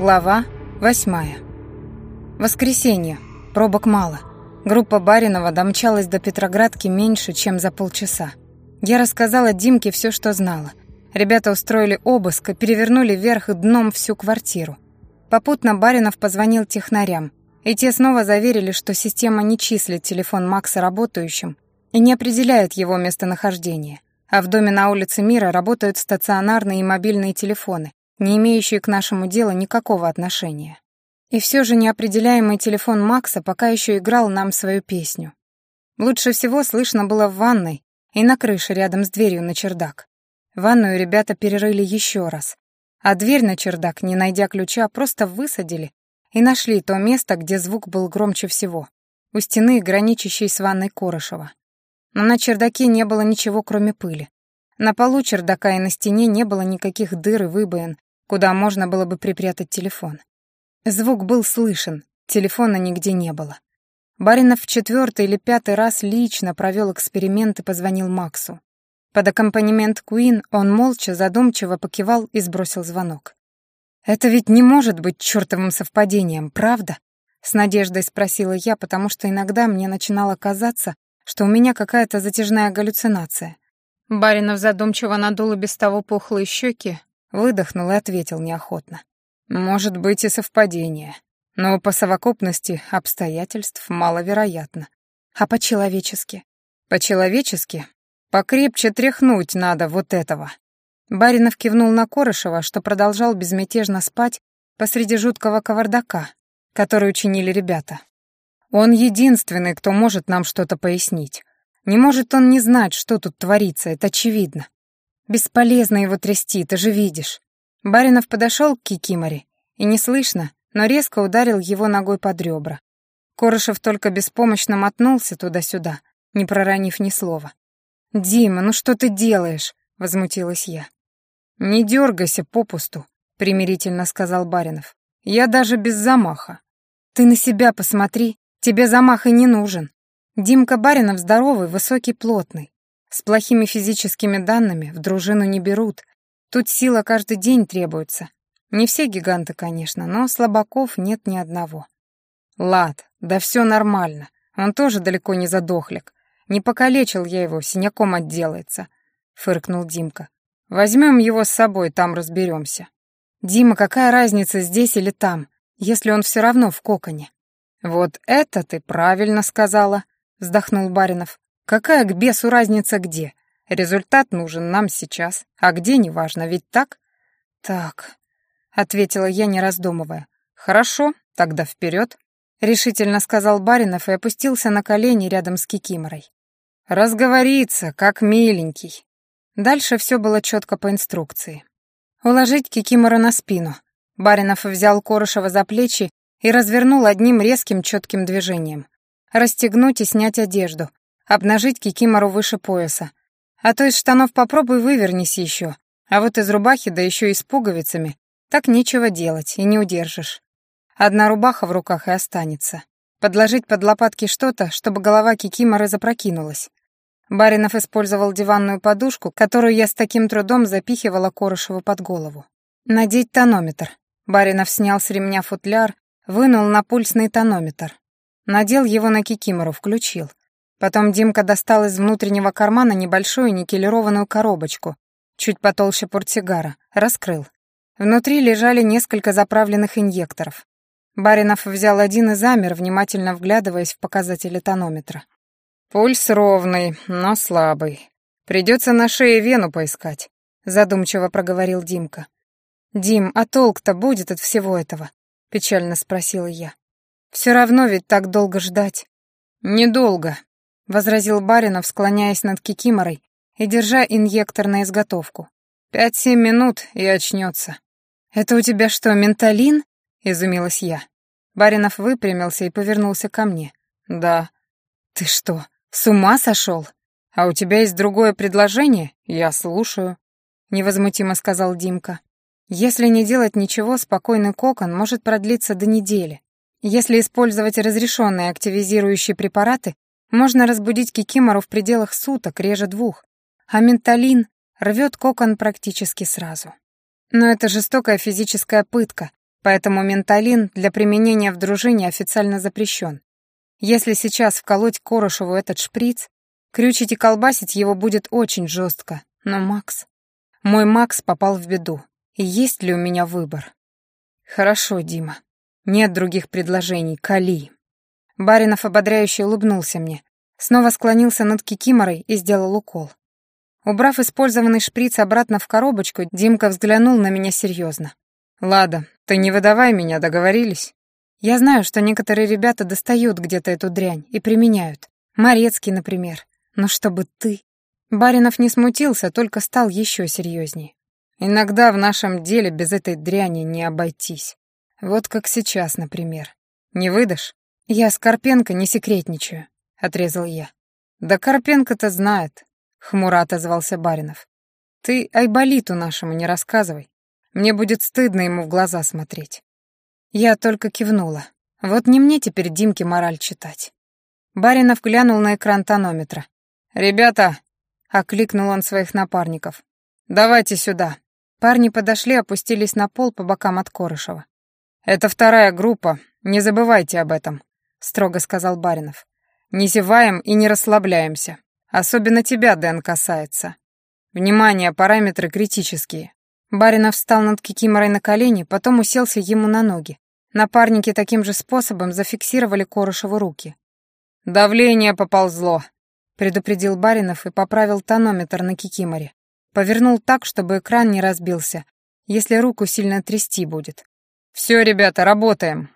Глава восьмая. Воскресенье. Пробок мало. Группа Баринова домчалась до Петроградки меньше, чем за полчаса. Я рассказала Димке все, что знала. Ребята устроили обыск и перевернули вверх дном всю квартиру. Попутно Баринов позвонил технарям, и те снова заверили, что система не числит телефон Макса работающим и не определяет его местонахождение, а в доме на улице Мира работают стационарные и мобильные телефоны, не имеющие к нашему делу никакого отношения. И все же неопределяемый телефон Макса пока еще играл нам свою песню. Лучше всего слышно было в ванной и на крыше рядом с дверью на чердак. Ванную ребята перерыли еще раз, а дверь на чердак, не найдя ключа, просто высадили и нашли то место, где звук был громче всего, у стены, граничащей с ванной Корошева. Но на чердаке не было ничего, кроме пыли. На полу чердака и на стене не было никаких дыр и выбоин, куда можно было бы припрятать телефон. Звук был слышен, телефона нигде не было. Баринов в четвертый или пятый раз лично провел эксперимент и позвонил Максу. Под аккомпанемент Куин он молча, задумчиво покивал и сбросил звонок. «Это ведь не может быть чертовым совпадением, правда?» С надеждой спросила я, потому что иногда мне начинало казаться, что у меня какая-то затяжная галлюцинация. Баринов задумчиво надул без того пухлые щеки, Выдохнул и ответил неохотно. «Может быть и совпадение, но по совокупности обстоятельств маловероятно. А по-человечески? По-человечески? Покрепче тряхнуть надо вот этого». Баринов кивнул на Корышева, что продолжал безмятежно спать посреди жуткого кавардака, который учинили ребята. Он единственный, кто может нам что-то пояснить. Не может он не знать, что тут творится, это очевидно. Бесполезно его трясти, ты же видишь. Баринов подошел к Кикиморе и неслышно, но резко ударил его ногой под ребра. Корышев только беспомощно мотнулся туда-сюда, не проронив ни слова. «Дима, ну что ты делаешь?» — возмутилась я. «Не дергайся попусту», — примирительно сказал Баринов. «Я даже без замаха». «Ты на себя посмотри, тебе замах и не нужен. Димка Баринов здоровый, высокий, плотный. С плохими физическими данными в дружину не берут. Тут сила каждый день требуется. Не все гиганты, конечно, но слабаков нет ни одного. Лад, да все нормально. Он тоже далеко не задохлик. Не покалечил я его, синяком отделается, — фыркнул Димка. Возьмем его с собой, там разберемся. Дима, какая разница здесь или там, если он все равно в коконе? Вот это ты правильно сказала, — вздохнул Баринов. Какая к бесу разница где? Результат нужен нам сейчас, а где неважно, ведь так? Так, ответила я, не раздумывая. Хорошо, тогда вперед, решительно сказал Баринов и опустился на колени рядом с Кикиморой. Разговориться, как миленький. Дальше все было четко по инструкции. Уложить Кикимору на спину. Баринов взял Корышева за плечи и развернул одним резким четким движением. Расстегнуть и снять одежду, обнажить кикимору выше пояса. А то из штанов попробуй вывернись еще, а вот из рубахи, да еще и с пуговицами, так нечего делать и не удержишь. Одна рубаха в руках и останется. Подложить под лопатки что-то, чтобы голова кикиморы запрокинулась. Баринов использовал диванную подушку, которую я с таким трудом запихивала Корышеву под голову. Надеть тонометр. Баринов снял с ремня футляр, вынул напульсный тонометр. Надел его на кикимору, включил. Потом Димка достал из внутреннего кармана небольшую никелированную коробочку, чуть потолще портсигара, раскрыл. Внутри лежали несколько заправленных инъекторов. Баринов взял один и замер, внимательно вглядываясь в показатели тонометра. «Пульс ровный, но слабый. Придется на шее вену поискать», — задумчиво проговорил Димка. «Дим, а толк-то будет от всего этого?» — печально спросила я. «Все равно ведь так долго ждать». «Недолго», возразил Баринов, склоняясь над Кикиморой и держа инъектор на изготовку. «Пять-семь минут и очнется». «Это у тебя что, менталин?» — изумилась я. Баринов выпрямился и повернулся ко мне. «Да». «Ты что, с ума сошел? А у тебя есть другое предложение? Я слушаю», — невозмутимо сказал Димка. «Если не делать ничего, спокойный кокон может продлиться до недели. Если использовать разрешенные активизирующие препараты, можно разбудить кикимору в пределах суток, реже двух, а менталин рвет кокон практически сразу. Но это жестокая физическая пытка, поэтому менталин для применения в дружине официально запрещен. Если сейчас вколоть Корошеву этот шприц, крючить и колбасить его будет очень жестко. Но Макс... Мой Макс попал в беду. И есть ли у меня выбор? Хорошо, Дима. Нет других предложений. Кали. Баринов ободряюще улыбнулся мне. Снова склонился над кикиморой и сделал укол. Убрав использованный шприц обратно в коробочку, Димка взглянул на меня серьезно. «Лада, ты не выдавай меня, договорились?» Я знаю, что некоторые ребята достают где-то эту дрянь и применяют. Морецкий, например. Но чтобы ты... Баринов не смутился, только стал еще серьезнее. Иногда в нашем деле без этой дряни не обойтись. Вот как сейчас, например. Не выдашь? Я с Карпенко не секретничаю, отрезал я. Да Карпенко-то знает, хмуро отозвался Баринов. Ты Айболиту нашему не рассказывай. Мне будет стыдно ему в глаза смотреть. Я только кивнула. Вот не мне теперь Димке мораль читать. Баринов глянул на экран тонометра. «Ребята!» — окликнул он своих напарников. «Давайте сюда». Парни подошли, опустились на пол по бокам от Корышева. «Это вторая группа, не забывайте об этом», — строго сказал Баринов. «Не зеваем и не расслабляемся. Особенно тебя, Дэн, касается. Внимание, параметры критические. Баринов встал над Кикиморой на колени, потом уселся ему на ноги. Напарники таким же способом зафиксировали Корышеву руки. «Давление поползло», — предупредил Баринов и поправил тонометр на Кикиморе. Повернул так, чтобы экран не разбился, если руку сильно трясти будет. «Все, ребята, работаем».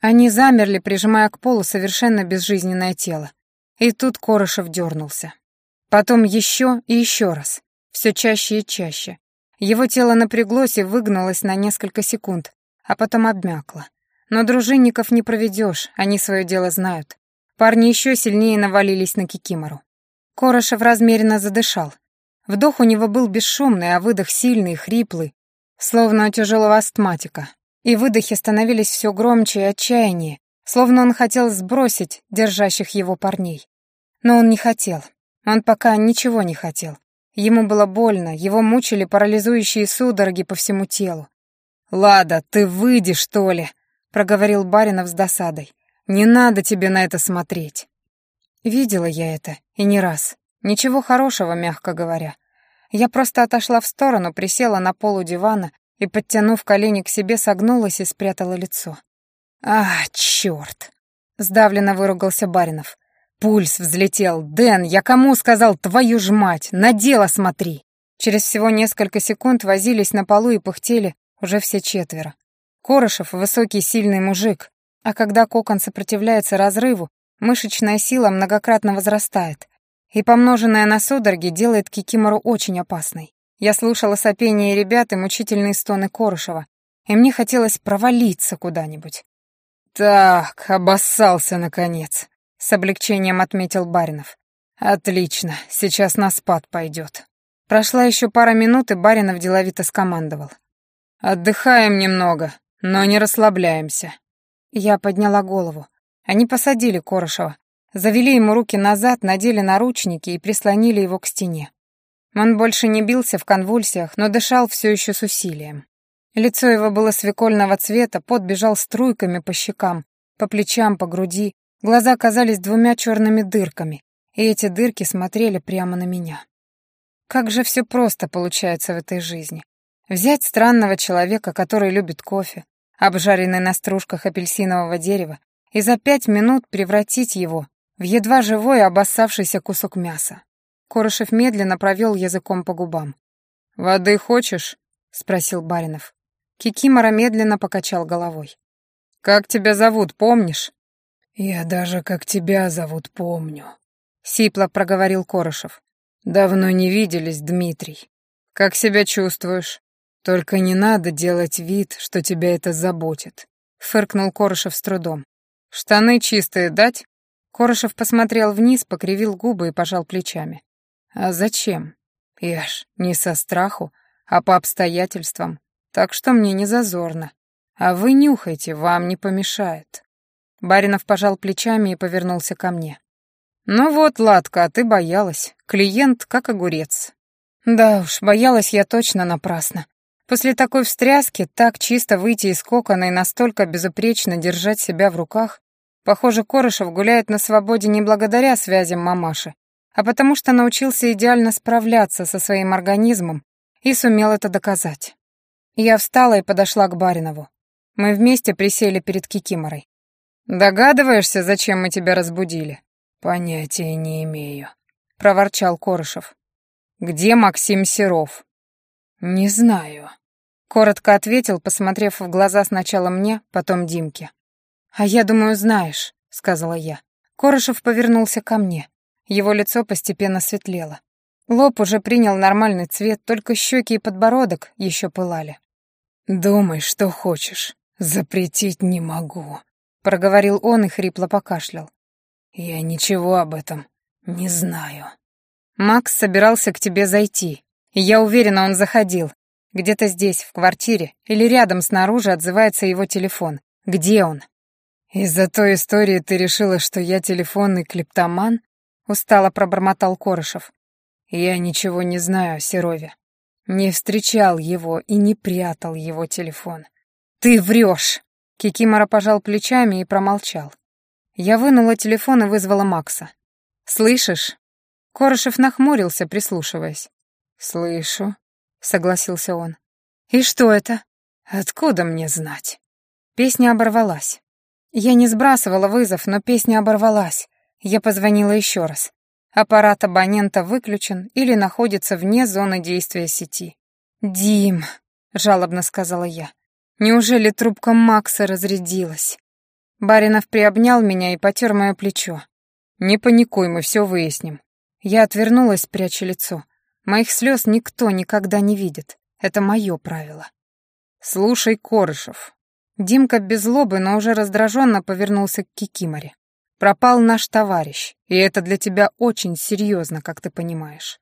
Они замерли, прижимая к полу совершенно безжизненное тело. И тут Корышев дернулся. Потом еще и еще раз, все чаще и чаще. Его тело напряглось и выгнулось на несколько секунд, а потом обмякло. Но дружинников не проведешь, они свое дело знают. Парни еще сильнее навалились на Кикимору. Корошев размеренно задышал. Вдох у него был бесшумный, а выдох сильный, хриплый, словно у тяжелого астматика. И выдохи становились все громче и отчаяннее, словно он хотел сбросить держащих его парней. Но он не хотел. Он пока ничего не хотел. Ему было больно, его мучили парализующие судороги по всему телу. «Лада, ты выйди, что ли?» — проговорил Баринов с досадой. «Не надо тебе на это смотреть». Видела я это, и не раз. Ничего хорошего, мягко говоря. Я просто отошла в сторону, присела на полу дивана и, подтянув колени к себе, согнулась и спрятала лицо. «А, чёрт!» — сдавленно выругался Баринов. Пульс взлетел. «Дэн, я кому сказал, твою ж мать? На дело смотри!» Через всего несколько секунд возились на полу и пыхтели уже все четверо. Корошев — высокий сильный мужик, а когда кокон сопротивляется разрыву, мышечная сила многократно возрастает, и помноженная на судороги делает Кикимору очень опасной. Я слушала сопение ребят и мучительные стоны Корошева, и мне хотелось провалиться куда-нибудь. «Так, обоссался, наконец», с облегчением отметил Баринов. Отлично, сейчас на спад пойдет. Прошла еще пара минут, и Баринов деловито скомандовал. Отдыхаем немного, но не расслабляемся. Я подняла голову. Они посадили Корошева, завели ему руки назад, надели наручники и прислонили его к стене. Он больше не бился в конвульсиях, но дышал все еще с усилием. Лицо его было свекольного цвета, пот бежал струйками по щекам, по плечам, по груди, Глаза казались двумя черными дырками, и эти дырки смотрели прямо на меня. Как же все просто получается в этой жизни. Взять странного человека, который любит кофе, обжаренный на стружках апельсинового дерева, и за пять минут превратить его в едва живой обоссавшийся кусок мяса. Корошев медленно провел языком по губам. «Воды хочешь?» — спросил Баринов. Кикимора медленно покачал головой. «Как тебя зовут, помнишь?» «Я даже как тебя зовут помню», — сипло проговорил Корошев. «Давно не виделись, Дмитрий. Как себя чувствуешь? Только не надо делать вид, что тебя это заботит», — фыркнул Корошев с трудом. «Штаны чистые дать?» Корошев посмотрел вниз, покривил губы и пожал плечами. «А зачем? Я ж не со страху, а по обстоятельствам, так что мне не зазорно. А вы нюхайте, вам не помешает». Баринов пожал плечами и повернулся ко мне. «Ну вот, Ладка, а ты боялась. Клиент как огурец». «Да уж, боялась я точно напрасно. После такой встряски так чисто выйти из кокона и настолько безупречно держать себя в руках, похоже, Корышев гуляет на свободе не благодаря связям мамаши, а потому что научился идеально справляться со своим организмом и сумел это доказать. Я встала и подошла к Баринову. Мы вместе присели перед Кикиморой. «Догадываешься, зачем мы тебя разбудили?» «Понятия не имею», — проворчал Корышев. «Где Максим Серов?» «Не знаю», — коротко ответил, посмотрев в глаза сначала мне, потом Димке. «А я думаю, знаешь», — сказала я. Корышев повернулся ко мне. Его лицо постепенно светлело. Лоб уже принял нормальный цвет, только щеки и подбородок еще пылали. «Думай, что хочешь. Запретить не могу», — проговорил он и хрипло покашлял. «Я ничего об этом не знаю». «Макс собирался к тебе зайти. Я уверена, он заходил. Где-то здесь, в квартире, или рядом снаружи отзывается его телефон. Где он?» «Из-за той истории ты решила, что я телефонный клептоман?» — устало пробормотал Корышев. «Я ничего не знаю о Серове. Не встречал его и не прятал его телефон». «Ты врешь!» Кикимора пожал плечами и промолчал. Я вынула телефон и вызвала Макса. «Слышишь?» Корышев нахмурился, прислушиваясь. «Слышу», — согласился он. «И что это?» «Откуда мне знать?» Песня оборвалась. Я не сбрасывала вызов, но песня оборвалась. Я позвонила еще раз. Аппарат абонента выключен или находится вне зоны действия сети. «Дим», — жалобно сказала я, — «неужели трубка Макса разрядилась?» Баринов приобнял меня и потер мое плечо. «Не паникуй, мы все выясним». Я отвернулась, пряча лицо. Моих слез никто никогда не видит. Это мое правило. «Слушай, Корышев». Димка без злобы, но уже раздраженно повернулся к Кикиморе. «Пропал наш товарищ, и это для тебя очень серьезно, как ты понимаешь.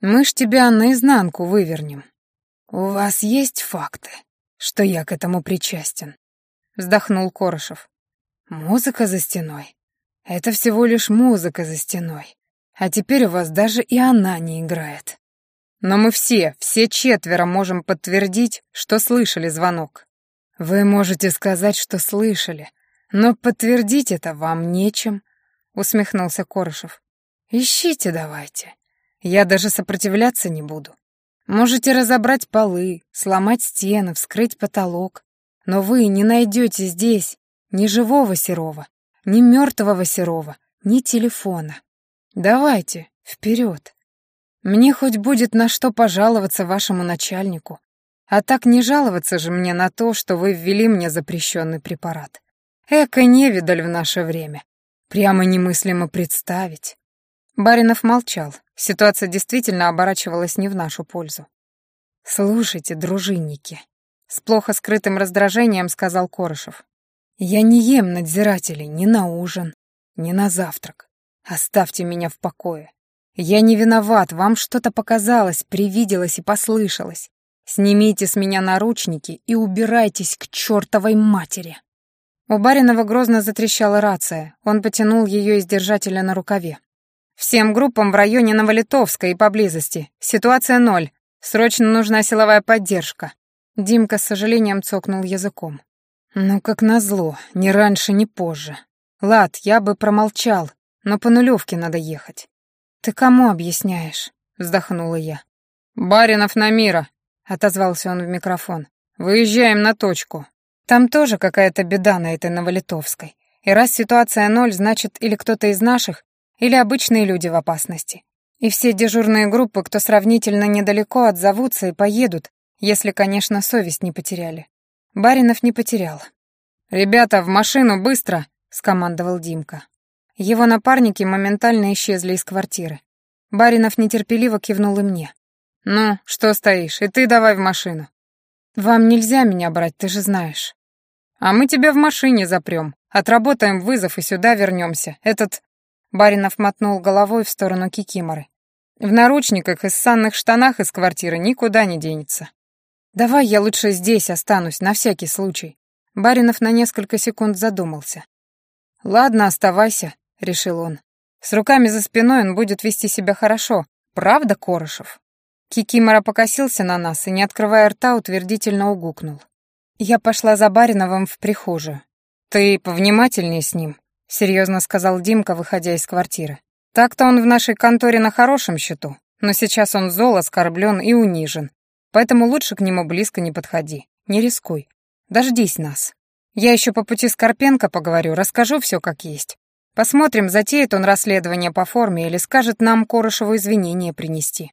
Мы ж тебя наизнанку вывернем. У вас есть факты, что я к этому причастен?» Вздохнул Корышев. «Музыка за стеной. Это всего лишь музыка за стеной. А теперь у вас даже и она не играет. Но мы все, все четверо можем подтвердить, что слышали звонок. Вы можете сказать, что слышали, но подтвердить это вам нечем, усмехнулся Корышев. Ищите давайте. Я даже сопротивляться не буду. Можете разобрать полы, сломать стены, вскрыть потолок, но вы не найдете здесь ни живого Серова, ни мертвого Серова, ни телефона. Давайте, вперед. Мне хоть будет на что пожаловаться вашему начальнику. А так не жаловаться же мне на то, что вы ввели мне запрещенный препарат. Эко невидаль в наше время. Прямо немыслимо представить. Баринов молчал. Ситуация действительно оборачивалась не в нашу пользу. «Слушайте, дружинники», — с плохо скрытым раздражением сказал Корышев. «Я не ем надзирателей ни на ужин, ни на завтрак. Оставьте меня в покое. Я не виноват, вам что-то показалось, привиделось и послышалось. Снимите с меня наручники и убирайтесь к чертовой матери. У Баринова грозно затрещала рация. Он потянул ее из держателя на рукаве. «Всем группам в районе Новолитовска и поблизости. Ситуация ноль. Срочно нужна силовая поддержка». Димка с сожалением цокнул языком. «Ну, как назло, ни раньше, ни позже. Лад, я бы промолчал, но по нулевке надо ехать. «Ты кому объясняешь?» — вздохнула я. «Баринов на мира», — отозвался он в микрофон. «Выезжаем на точку. Там тоже какая-то беда на этой Новолитовской. И раз ситуация ноль, значит, или кто-то из наших, или обычные люди в опасности. И все дежурные группы, кто сравнительно недалеко, отзовутся и поедут, если, конечно, совесть не потеряли. Баринов не потерял. «Ребята, в машину, быстро!» — скомандовал Димка. Его напарники моментально исчезли из квартиры. Баринов нетерпеливо кивнул и мне. «Ну, что стоишь? И ты давай в машину». «Вам нельзя меня брать, ты же знаешь». «А мы тебя в машине запрем. Отработаем вызов и сюда вернемся. Этот...» Баринов мотнул головой в сторону Кикиморы. «В наручниках и ссанных штанах из квартиры никуда не денется». «Давай я лучше здесь останусь, на всякий случай». Баринов на несколько секунд задумался. «Ладно, оставайся решил он. С руками за спиной он будет вести себя хорошо. Правда, Корышев? Кикимора покосился на нас и, не открывая рта, утвердительно угукнул. Я пошла за Бариновым в прихожую. «Ты повнимательнее с ним», — серьезно сказал Димка, выходя из квартиры. «Так-то он в нашей конторе на хорошем счету, но сейчас он зол, оскорблен и унижен. Поэтому лучше к нему близко не подходи, не рискуй. Дождись нас. Я еще по пути с Карпенко поговорю, расскажу все как есть. Посмотрим, затеет он расследование по форме или скажет нам Корошеву извинения принести.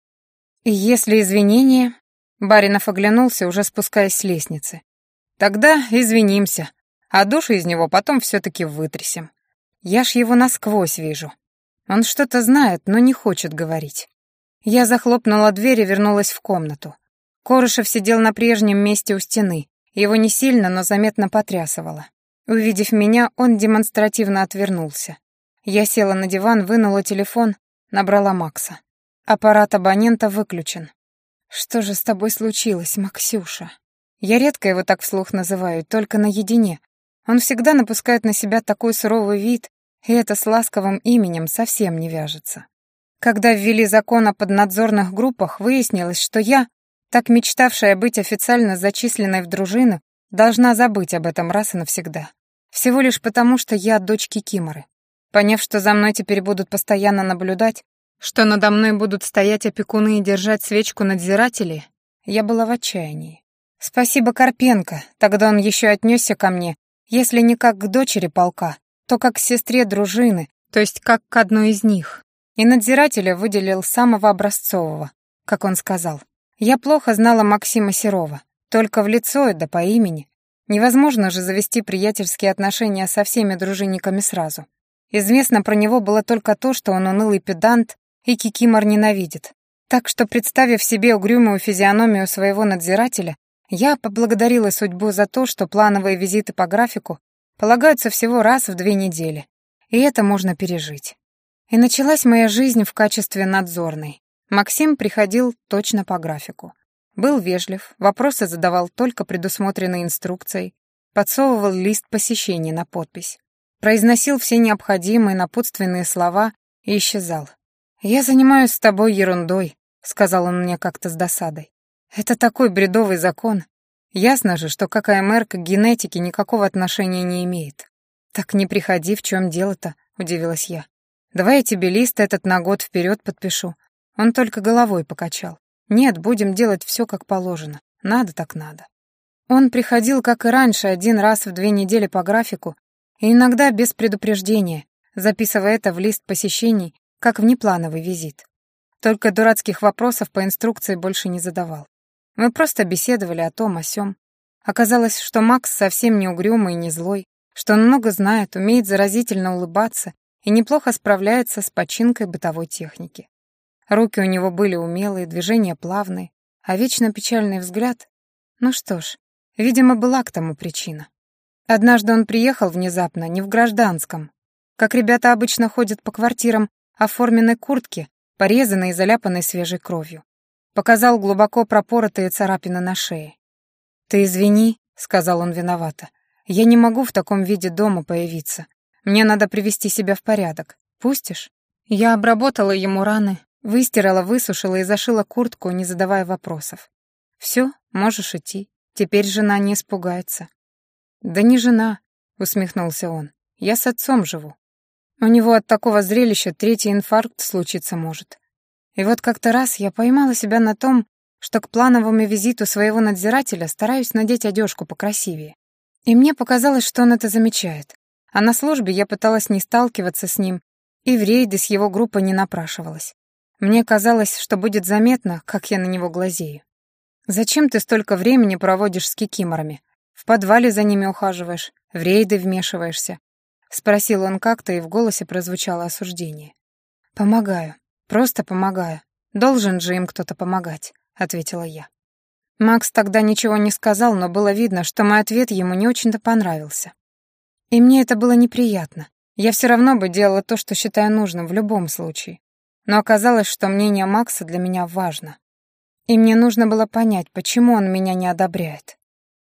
Если извинения... Баринов оглянулся, уже спускаясь с лестницы. Тогда извинимся, а душу из него потом все-таки вытрясем. Я ж его насквозь вижу. Он что-то знает, но не хочет говорить. Я захлопнула дверь и вернулась в комнату. Корышев сидел на прежнем месте у стены. Его не сильно, но заметно потрясывало. Увидев меня, он демонстративно отвернулся. Я села на диван, вынула телефон, набрала Макса. Аппарат абонента выключен. Что же с тобой случилось, Максюша? Я редко его так вслух называю, только наедине. Он всегда напускает на себя такой суровый вид, и это с ласковым именем совсем не вяжется. Когда ввели закон о поднадзорных группах, выяснилось, что я, так мечтавшая быть официально зачисленной в дружину, должна забыть об этом раз и навсегда. Всего лишь потому, что я дочь Кикиморы. Поняв, что за мной теперь будут постоянно наблюдать, что надо мной будут стоять опекуны и держать свечку надзиратели, я была в отчаянии. Спасибо Карпенко, тогда он еще отнесся ко мне, если не как к дочери полка, то как к сестре дружины, то есть как к одной из них. И надзирателя выделил самого образцового, как он сказал. Я плохо знала Максима Серова, только в лицо и да по имени. Невозможно же завести приятельские отношения со всеми дружинниками сразу. Известно про него было только то, что он унылый педант, и Кикимор ненавидит. Так что, представив себе угрюмую физиономию своего надзирателя, я поблагодарила судьбу за то, что плановые визиты по графику полагаются всего раз в две недели, и это можно пережить. И началась моя жизнь в качестве надзорной. Максим приходил точно по графику. Был вежлив, вопросы задавал только предусмотренной инструкцией, подсовывал лист посещений на подпись, произносил все необходимые напутственные слова и исчезал. «Я занимаюсь с тобой ерундой», — сказал он мне как-то с досадой. «Это такой бредовый закон. Ясно же, что какая мэр к генетике никакого отношения не имеет». «Так не приходи, в чем дело-то?» — удивилась я. «Давай я тебе лист этот на год вперед подпишу». Он только головой покачал. «Нет, будем делать все как положено. Надо так надо». Он приходил, как и раньше, один раз в две недели по графику, и иногда без предупреждения, записывая это в лист посещений как внеплановый визит. Только дурацких вопросов по инструкции больше не задавал. Мы просто беседовали о том, о сём. Оказалось, что Макс совсем не угрюмый и не злой, что он много знает, умеет заразительно улыбаться и неплохо справляется с починкой бытовой техники. Руки у него были умелые, движения плавные, а вечно печальный взгляд... Ну что ж, видимо, была к тому причина. Однажды он приехал внезапно, не в гражданском. Как ребята обычно ходят по квартирам оформленной куртке, порезанной и заляпанной свежей кровью. Показал глубоко пропоротые царапины на шее. «Ты извини», — сказал он виновато. «Я не могу в таком виде дома появиться. Мне надо привести себя в порядок. Пустишь?» Я обработала ему раны, выстирала, высушила и зашила куртку, не задавая вопросов. «Все, можешь идти. Теперь жена не испугается». «Да не жена», — усмехнулся он. «Я с отцом живу. У него от такого зрелища третий инфаркт случиться может. И вот как-то раз я поймала себя на том, что к плановому визиту своего надзирателя стараюсь надеть одежку покрасивее. И мне показалось, что он это замечает. А на службе я пыталась не сталкиваться с ним, и в рейды с его группой не напрашивалась. Мне казалось, что будет заметно, как я на него глазею. «Зачем ты столько времени проводишь с кикиморами? В подвале за ними ухаживаешь, в рейды вмешиваешься. — спросил он как-то, и в голосе прозвучало осуждение. «Помогаю. Просто помогаю. Должен же им кто-то помогать», — ответила я. Макс тогда ничего не сказал, но было видно, что мой ответ ему не очень-то понравился. И мне это было неприятно. Я все равно бы делала то, что считаю нужным в любом случае. Но оказалось, что мнение Макса для меня важно. И мне нужно было понять, почему он меня не одобряет.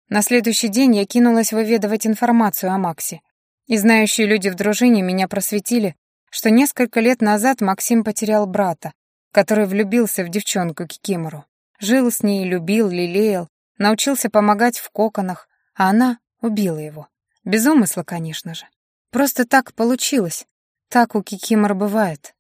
На следующий день я кинулась выведывать информацию о Максе и знающие люди в дружине меня просветили, что несколько лет назад Максим потерял брата, который влюбился в девчонку Кикимору. Жил с ней, любил, лелеял, научился помогать в коконах, а она убила его. Без умысла, конечно же. Просто так получилось. Так у Кикимор бывает.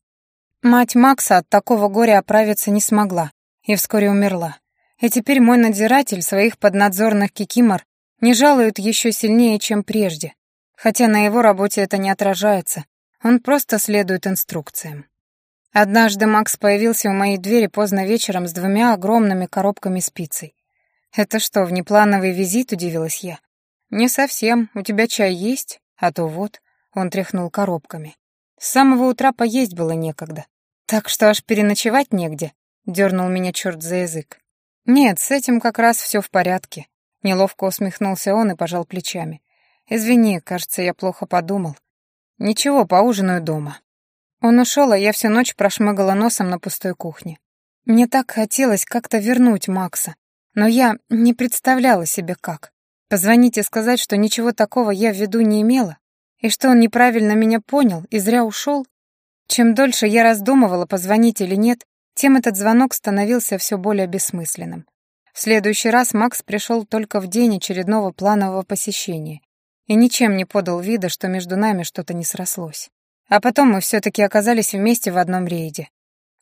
Мать Макса от такого горя оправиться не смогла и вскоре умерла. И теперь мой надзиратель своих поднадзорных Кикимор не жалует еще сильнее, чем прежде, хотя на его работе это не отражается, он просто следует инструкциям. Однажды Макс появился у моей двери поздно вечером с двумя огромными коробками спицей. «Это что, внеплановый визит?» — удивилась я. «Не совсем. У тебя чай есть? А то вот». Он тряхнул коробками. С самого утра поесть было некогда. Так что аж переночевать негде, дернул меня черт за язык. Нет, с этим как раз все в порядке. Неловко усмехнулся он и пожал плечами. Извини, кажется, я плохо подумал. Ничего, поужинаю дома. Он ушел, а я всю ночь прошмыгала носом на пустой кухне. Мне так хотелось как-то вернуть Макса, но я не представляла себе как. Позвонить и сказать, что ничего такого я в виду не имела, и что он неправильно меня понял и зря ушел. Чем дольше я раздумывала, позвонить или нет, тем этот звонок становился все более бессмысленным. В следующий раз Макс пришел только в день очередного планового посещения и ничем не подал вида, что между нами что-то не срослось. А потом мы все-таки оказались вместе в одном рейде.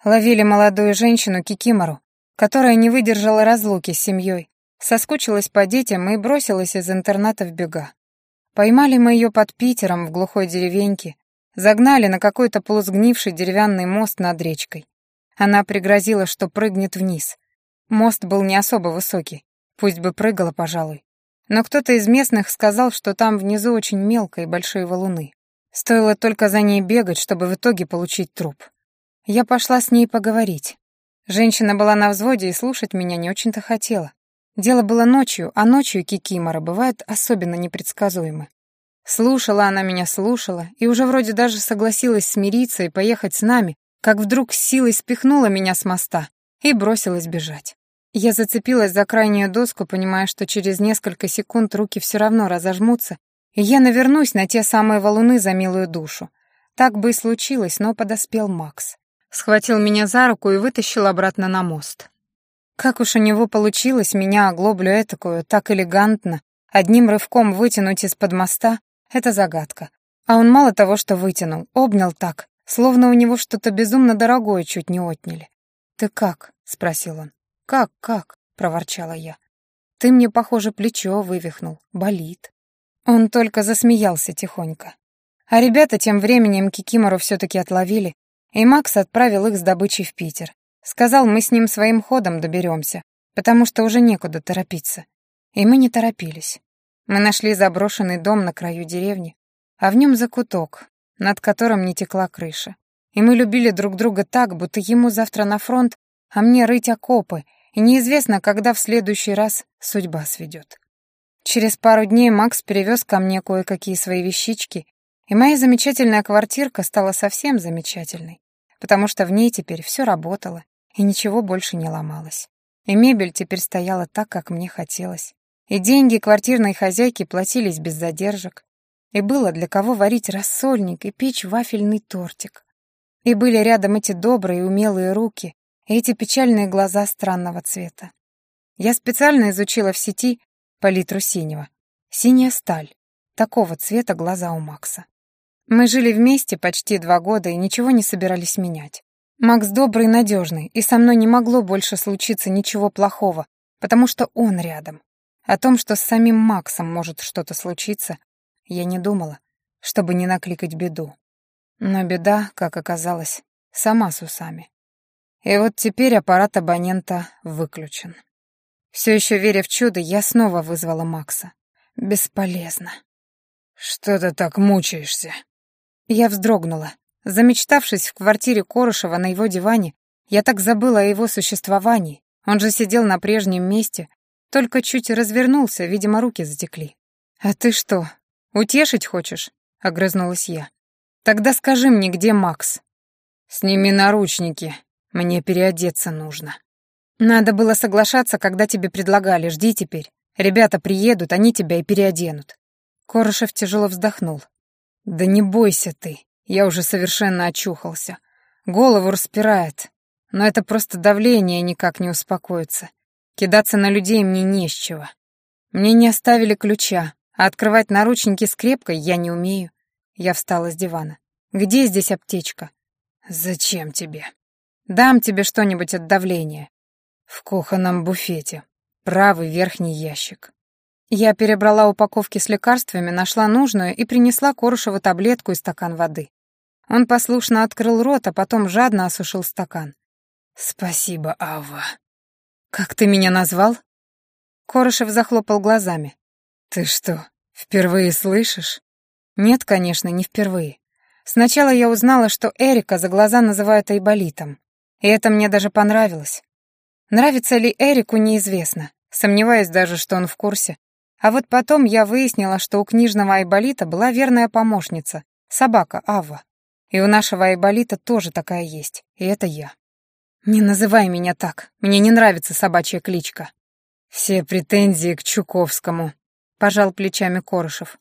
Ловили молодую женщину Кикимору, которая не выдержала разлуки с семьей, соскучилась по детям и бросилась из интерната в бега. Поймали мы ее под Питером в глухой деревеньке, загнали на какой-то полусгнивший деревянный мост над речкой. Она пригрозила, что прыгнет вниз. Мост был не особо высокий, пусть бы прыгала, пожалуй. Но кто-то из местных сказал, что там внизу очень мелко и большие валуны. Стоило только за ней бегать, чтобы в итоге получить труп. Я пошла с ней поговорить. Женщина была на взводе и слушать меня не очень-то хотела. Дело было ночью, а ночью кикимора бывают особенно непредсказуемы. Слушала она меня, слушала, и уже вроде даже согласилась смириться и поехать с нами, как вдруг силой спихнула меня с моста и бросилась бежать. Я зацепилась за крайнюю доску, понимая, что через несколько секунд руки все равно разожмутся, и я навернусь на те самые валуны за милую душу. Так бы и случилось, но подоспел Макс. Схватил меня за руку и вытащил обратно на мост. Как уж у него получилось меня, оглоблю этакую, так элегантно, одним рывком вытянуть из-под моста, это загадка. А он мало того, что вытянул, обнял так, словно у него что-то безумно дорогое чуть не отняли. «Ты как?» — спросил он. «Как, как?» — проворчала я. «Ты мне, похоже, плечо вывихнул. Болит». Он только засмеялся тихонько. А ребята тем временем Кикимору все-таки отловили, и Макс отправил их с добычей в Питер. Сказал, мы с ним своим ходом доберемся, потому что уже некуда торопиться. И мы не торопились. Мы нашли заброшенный дом на краю деревни, а в нем закуток, над которым не текла крыша. И мы любили друг друга так, будто ему завтра на фронт, а мне рыть окопы, и неизвестно, когда в следующий раз судьба сведет. Через пару дней Макс перевез ко мне кое-какие свои вещички, и моя замечательная квартирка стала совсем замечательной, потому что в ней теперь все работало, и ничего больше не ломалось. И мебель теперь стояла так, как мне хотелось. И деньги квартирной хозяйки платились без задержек. И было для кого варить рассольник и печь вафельный тортик. И были рядом эти добрые и умелые руки, эти печальные глаза странного цвета. Я специально изучила в сети палитру синего. Синяя сталь. Такого цвета глаза у Макса. Мы жили вместе почти два года и ничего не собирались менять. Макс добрый и надежный, и со мной не могло больше случиться ничего плохого, потому что он рядом. О том, что с самим Максом может что-то случиться, я не думала, чтобы не накликать беду. Но беда, как оказалось, сама с усами. И вот теперь аппарат абонента выключен. Все еще веря в чудо, я снова вызвала Макса. Бесполезно. «Что ты так мучаешься?» Я вздрогнула. Замечтавшись в квартире Корышева на его диване, я так забыла о его существовании. Он же сидел на прежнем месте, только чуть развернулся, видимо, руки затекли. «А ты что, утешить хочешь?» — огрызнулась я. «Тогда скажи мне, где Макс?» «Сними наручники, мне переодеться нужно». «Надо было соглашаться, когда тебе предлагали, жди теперь. Ребята приедут, они тебя и переоденут». Корышев тяжело вздохнул. «Да не бойся ты, я уже совершенно очухался. Голову распирает. Но это просто давление никак не успокоится. Кидаться на людей мне не с чего. Мне не оставили ключа, а открывать наручники скрепкой я не умею. Я встала с дивана. «Где здесь аптечка?» «Зачем тебе?» «Дам тебе что-нибудь от давления». «В кухонном буфете. Правый верхний ящик». Я перебрала упаковки с лекарствами, нашла нужную и принесла Корушеву таблетку и стакан воды. Он послушно открыл рот, а потом жадно осушил стакан. «Спасибо, Ава». «Как ты меня назвал?» Корышев захлопал глазами. «Ты что, впервые слышишь?» «Нет, конечно, не впервые. Сначала я узнала, что Эрика за глаза называют Айболитом. И это мне даже понравилось. Нравится ли Эрику, неизвестно. Сомневаюсь даже, что он в курсе. А вот потом я выяснила, что у книжного Айболита была верная помощница, собака Ава. И у нашего Айболита тоже такая есть, и это я. «Не называй меня так, мне не нравится собачья кличка». «Все претензии к Чуковскому», — пожал плечами Корышев.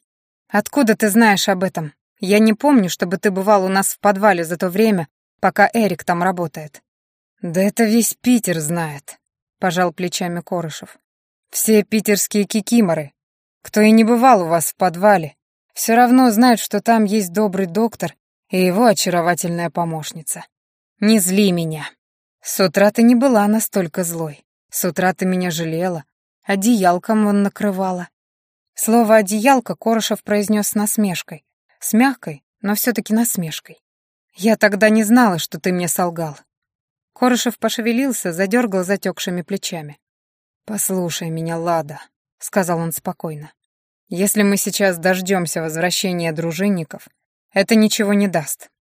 «Откуда ты знаешь об этом? Я не помню, чтобы ты бывал у нас в подвале за то время, пока Эрик там работает». «Да это весь Питер знает», — пожал плечами Корышев. Все питерские кикиморы, кто и не бывал у вас в подвале, все равно знают, что там есть добрый доктор и его очаровательная помощница. Не зли меня. С утра ты не была настолько злой. С утра ты меня жалела, одеялком он накрывала. Слово «одеялка» Корошев произнес с насмешкой. С мягкой, но все-таки насмешкой. Я тогда не знала, что ты мне солгал. Корошев пошевелился, задергал затекшими плечами. «Послушай меня, Лада», — сказал он спокойно. «Если мы сейчас дождемся возвращения дружинников, это ничего не даст.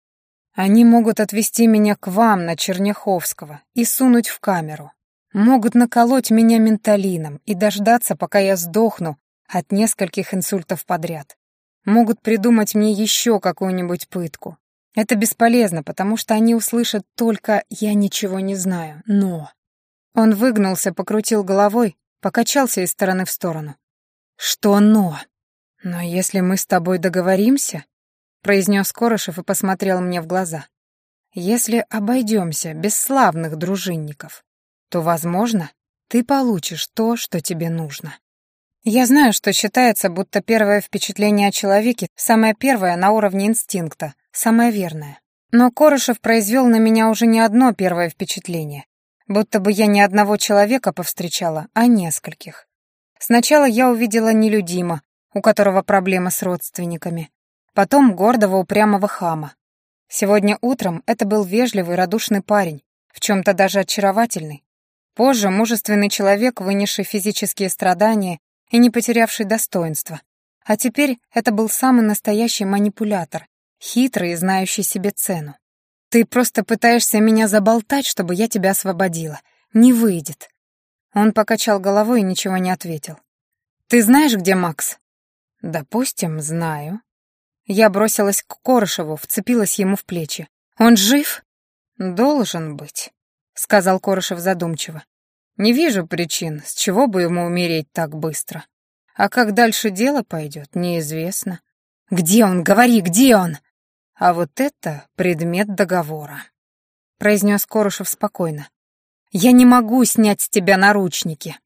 Они могут отвезти меня к вам на Черняховского и сунуть в камеру. Могут наколоть меня менталином и дождаться, пока я сдохну от нескольких инсультов подряд. Могут придумать мне еще какую-нибудь пытку. Это бесполезно, потому что они услышат только «я ничего не знаю, но...» Он выгнулся, покрутил головой, покачался из стороны в сторону. «Что «но»?» «Но если мы с тобой договоримся», — произнес Корошев и посмотрел мне в глаза, «если обойдемся без славных дружинников, то, возможно, ты получишь то, что тебе нужно». Я знаю, что считается, будто первое впечатление о человеке самое первое на уровне инстинкта, самое верное. Но Корошев произвел на меня уже не одно первое впечатление, Будто бы я не одного человека повстречала, а нескольких. Сначала я увидела нелюдима, у которого проблемы с родственниками. Потом гордого упрямого хама. Сегодня утром это был вежливый, радушный парень, в чем-то даже очаровательный. Позже мужественный человек, вынесший физические страдания и не потерявший достоинства. А теперь это был самый настоящий манипулятор, хитрый и знающий себе цену. Ты просто пытаешься меня заболтать, чтобы я тебя освободила. Не выйдет». Он покачал головой и ничего не ответил. «Ты знаешь, где Макс?» «Допустим, знаю». Я бросилась к Корошеву, вцепилась ему в плечи. «Он жив?» «Должен быть», — сказал Корошев задумчиво. «Не вижу причин, с чего бы ему умереть так быстро. А как дальше дело пойдет, неизвестно». «Где он? Говори, где он?» А вот это предмет договора», — произнес Корышев спокойно. «Я не могу снять с тебя наручники».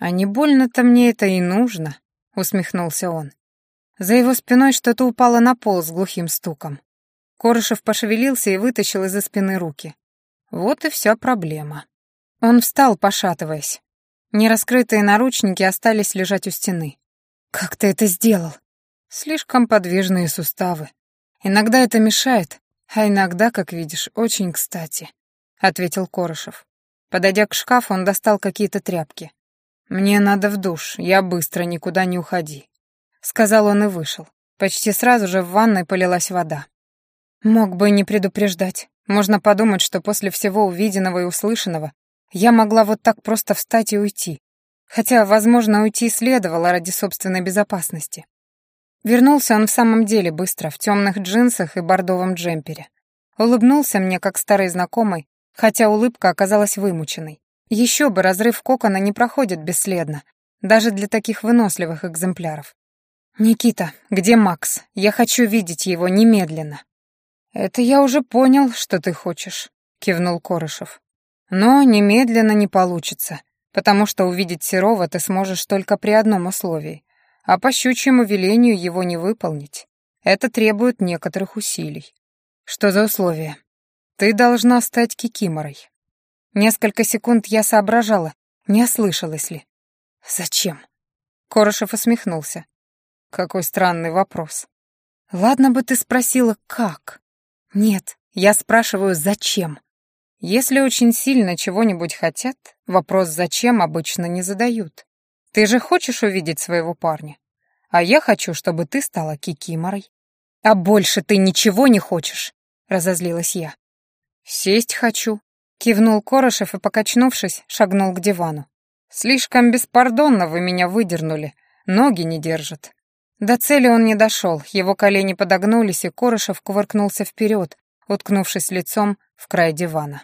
«А не больно-то мне это и нужно», — усмехнулся он. За его спиной что-то упало на пол с глухим стуком. Корышев пошевелился и вытащил из-за спины руки. Вот и вся проблема. Он встал, пошатываясь. Нераскрытые наручники остались лежать у стены. «Как ты это сделал?» «Слишком подвижные суставы», Иногда это мешает, а иногда, как видишь, очень кстати», — ответил Корошев. Подойдя к шкафу, он достал какие-то тряпки. «Мне надо в душ, я быстро, никуда не уходи», — сказал он и вышел. Почти сразу же в ванной полилась вода. Мог бы не предупреждать. Можно подумать, что после всего увиденного и услышанного я могла вот так просто встать и уйти. Хотя, возможно, уйти следовало ради собственной безопасности. Вернулся он в самом деле быстро, в темных джинсах и бордовом джемпере. Улыбнулся мне, как старый знакомый, хотя улыбка оказалась вымученной. Еще бы, разрыв кокона не проходит бесследно, даже для таких выносливых экземпляров. «Никита, где Макс? Я хочу видеть его немедленно». «Это я уже понял, что ты хочешь», — кивнул Корышев. Но немедленно не получится, потому что увидеть Серова ты сможешь только при одном условии, а по щучьему велению его не выполнить. Это требует некоторых усилий. Что за условия? Ты должна стать кикиморой. Несколько секунд я соображала, не ослышалась ли. Зачем? Корошев усмехнулся. Какой странный вопрос. Ладно бы ты спросила, как. Нет, я спрашиваю, зачем. Если очень сильно чего-нибудь хотят, вопрос «зачем» обычно не задают. Ты же хочешь увидеть своего парня? А я хочу, чтобы ты стала кикиморой. «А больше ты ничего не хочешь?» — разозлилась я. «Сесть хочу», — кивнул Корошев и, покачнувшись, шагнул к дивану. «Слишком беспардонно вы меня выдернули, ноги не держат». До цели он не дошел, его колени подогнулись, и Корошев кувыркнулся вперед, уткнувшись лицом в край дивана.